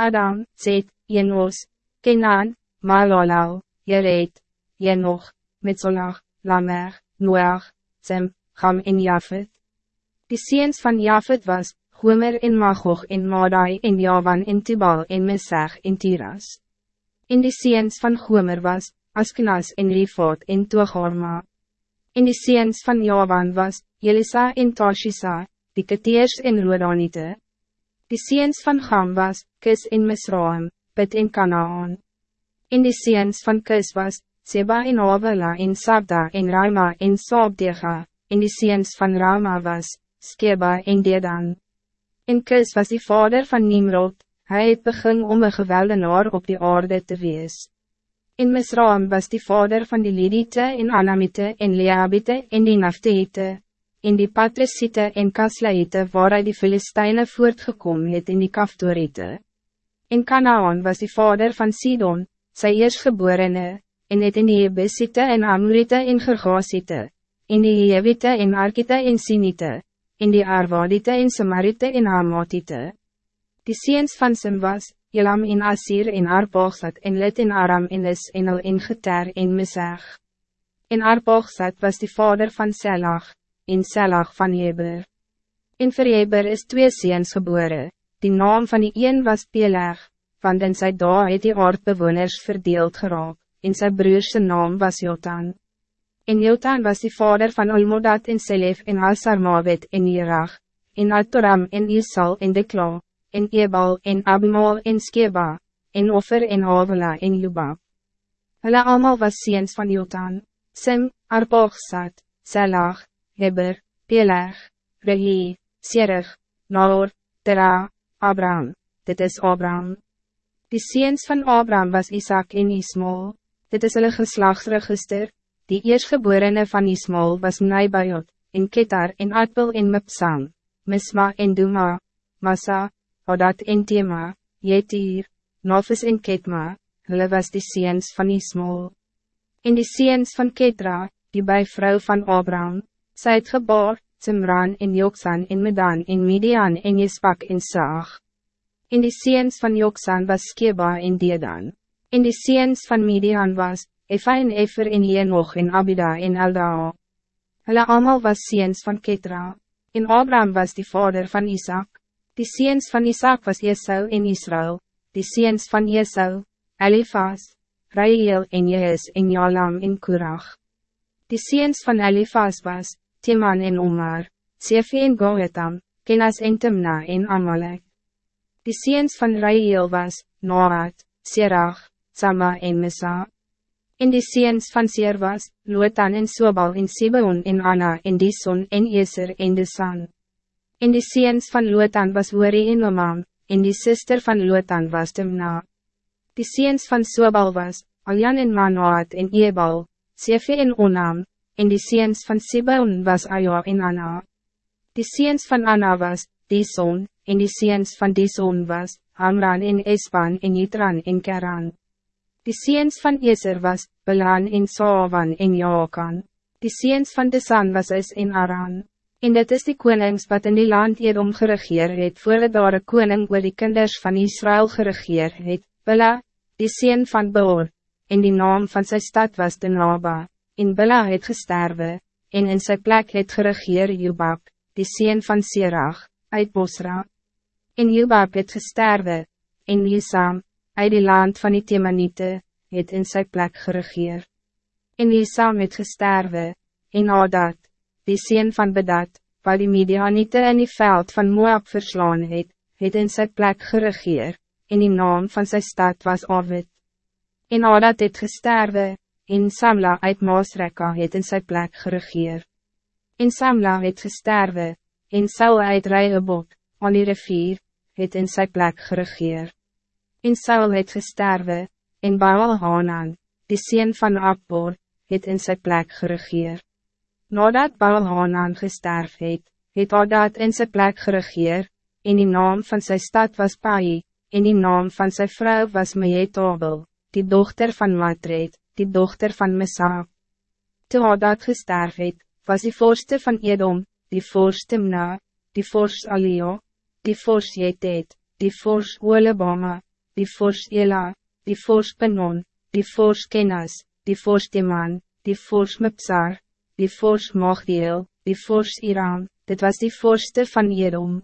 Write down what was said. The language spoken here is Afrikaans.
Adam, Zet, Enos, Kenan, Malalal, Jered, Jenoch, Metzolag, Lamech, Noach, Sem, Gam en Jafet. Die seens van Jafet was, Gomer en Magog en Madai en Javan en Tibal en Mesach en Tiras. En die seens van Gomer was, Askenas en Rifot en Togarma. En die seens van Javan was, Jelisa en Tashisa, die Keteers en Rodanite. Die seens van Gam was, Kis en Misraim, Pit en Kanaan. En die seens van Kis was, Seba en Avela en Sabda en Raima en Sabdega, en die seens van Rama was, Skeba en Dedan. En Kis was die vader van Nimrod, hij het begin om een geweldenaar op die aarde te wees. En Misraim was die vader van die Lidite en Anamite en Leabite en die Naftete, en die Patrisite en Kaslaite waaruit die Filisteine voortgekom het in die Kaftorite. En Kanaan was die vader van Sidon, sy eersgeborene, en het in die Ebesite en Amorite en Gergasite, in die Jewite en Arkite en Sinite, in die Arwadite en Samarite en Hamatite. Die seens van Sim was, Elam en Asir en Arbogsat en Lit en Aram en Is en Al en Geter en Mesach. En Arbogsat was die vader van Selag, en Selag van Heber. En vir Heber is twee seens gebore, die naam van die een was Peleg, want in sy dag het die aardbewoners verdeeld geraak en zijn broerse naam was Jotan. En Jotan was de vader van Olmodat en Selef en Alsarmavet en Irach, en Altoram en Isal en Dekla, en Ebal en Abimal en Skeba, en Offer en Havela en Jubab. Hulle allemaal was ziens van Jotan, Sim, Arbogsat, Selag, Heber, Peleg, Rehi, Serig, Nahor, Tera, Abraham, dit is Abraham. Die ziens van Abraham was Isaac en Ismael. Dit is hulle geslagsregister, die eersgeborene van Ismael was Naibayot, en Ketar en Atpil en Mipsam, Misma en Duma, Massa, Odat en Tema, Jetir, Nofis en Ketma, hulle was die seens van Ismael. En die seens van Ketra, die bij vrouw van Abraham, sy het geboor, Zimran en Joksan en Medan en Midian en Jespak en Saag. En die seens van Joksan was Skeba en Dedan. En die seens van Midian was, Efa en Efer en Jenoch en Abida en Eldaa. Hulle allemaal was seens van Ketra. En Abraham was die vader van Isaac. Die seens van Isaac was Esau en Israël. Die seens van Esau, Elifas, Rael en Jehes en Jalam en Kurach. Die seens van Elifas was, Timan en Omar, Sefi en Goetam, Kenas en Timna en Amalek. Die seens van Rael was, Noat, Serach, Sama en Mesa. En die seens van Seer was, Lotan en Sobal en Sibeon en Anna en Dison en Eser en Desan. En die seens van Lotan was Hori en Omam, en die sister van Lotan was Timna. Die seens van Sobal was, Aljan en Manoat en Ebal, Sefe en Onam, en die seens van Sibeon was Aja en Anna. Die seens van Anna was, Dison, en die seens van Dison was, Amran en Espan en Yitran en Keran. Die seens van Ezer was, Belan en Saavan en Jaakan. Die seens van Desan was Is en Aran. En dit is die konings wat in die land Edom geregeer het, voordat daar een koning oor die kinders van Israël geregeer het, Bela, die seen van Beor, en die naam van zijn stad was de Naba, en Bela het gesterwe, en in zijn plek het geregeer Jubab, die seen van Sirach, uit Bosra. En Jubab het gesterwe, en Jesam, uit die land van die Temanite, het in sy plek geregeer. En Isam het gesterwe, en Adat, die sien van Bedat, waar die Midianite in die veld van Moab verslaan het, het in sy plek geregeer, en die naam van sy stad was Avid. En Adat het gesterwe, en Samla uit Maasreka het in sy plek geregeer. En Samla het gesterwe, en Saul uit Rijebok, aan die rivier, het in sy plek geregeer. En Saul het gesterwe, en Baal Hanan, die sien van Akbor, het in sy plek geregeer. Nadat Baal Hanan gesterf het, het Adat in sy plek geregeer, en die naam van zijn stad was Pai, en die naam van zijn vrouw was Meetabel, die dochter van Matred, die dochter van Mesaak. Toe Adat gesterf het, was die voorste van Edom, die voorste Mna, die vorst Alio, die vorst Jetet, die vorst Olebama, die fors Ela, die fors Penon, die fors Kenas, die fors Teman, die fors Mipsar, die fors Magdeel, die fors Iran, dit was die vorste van Edom.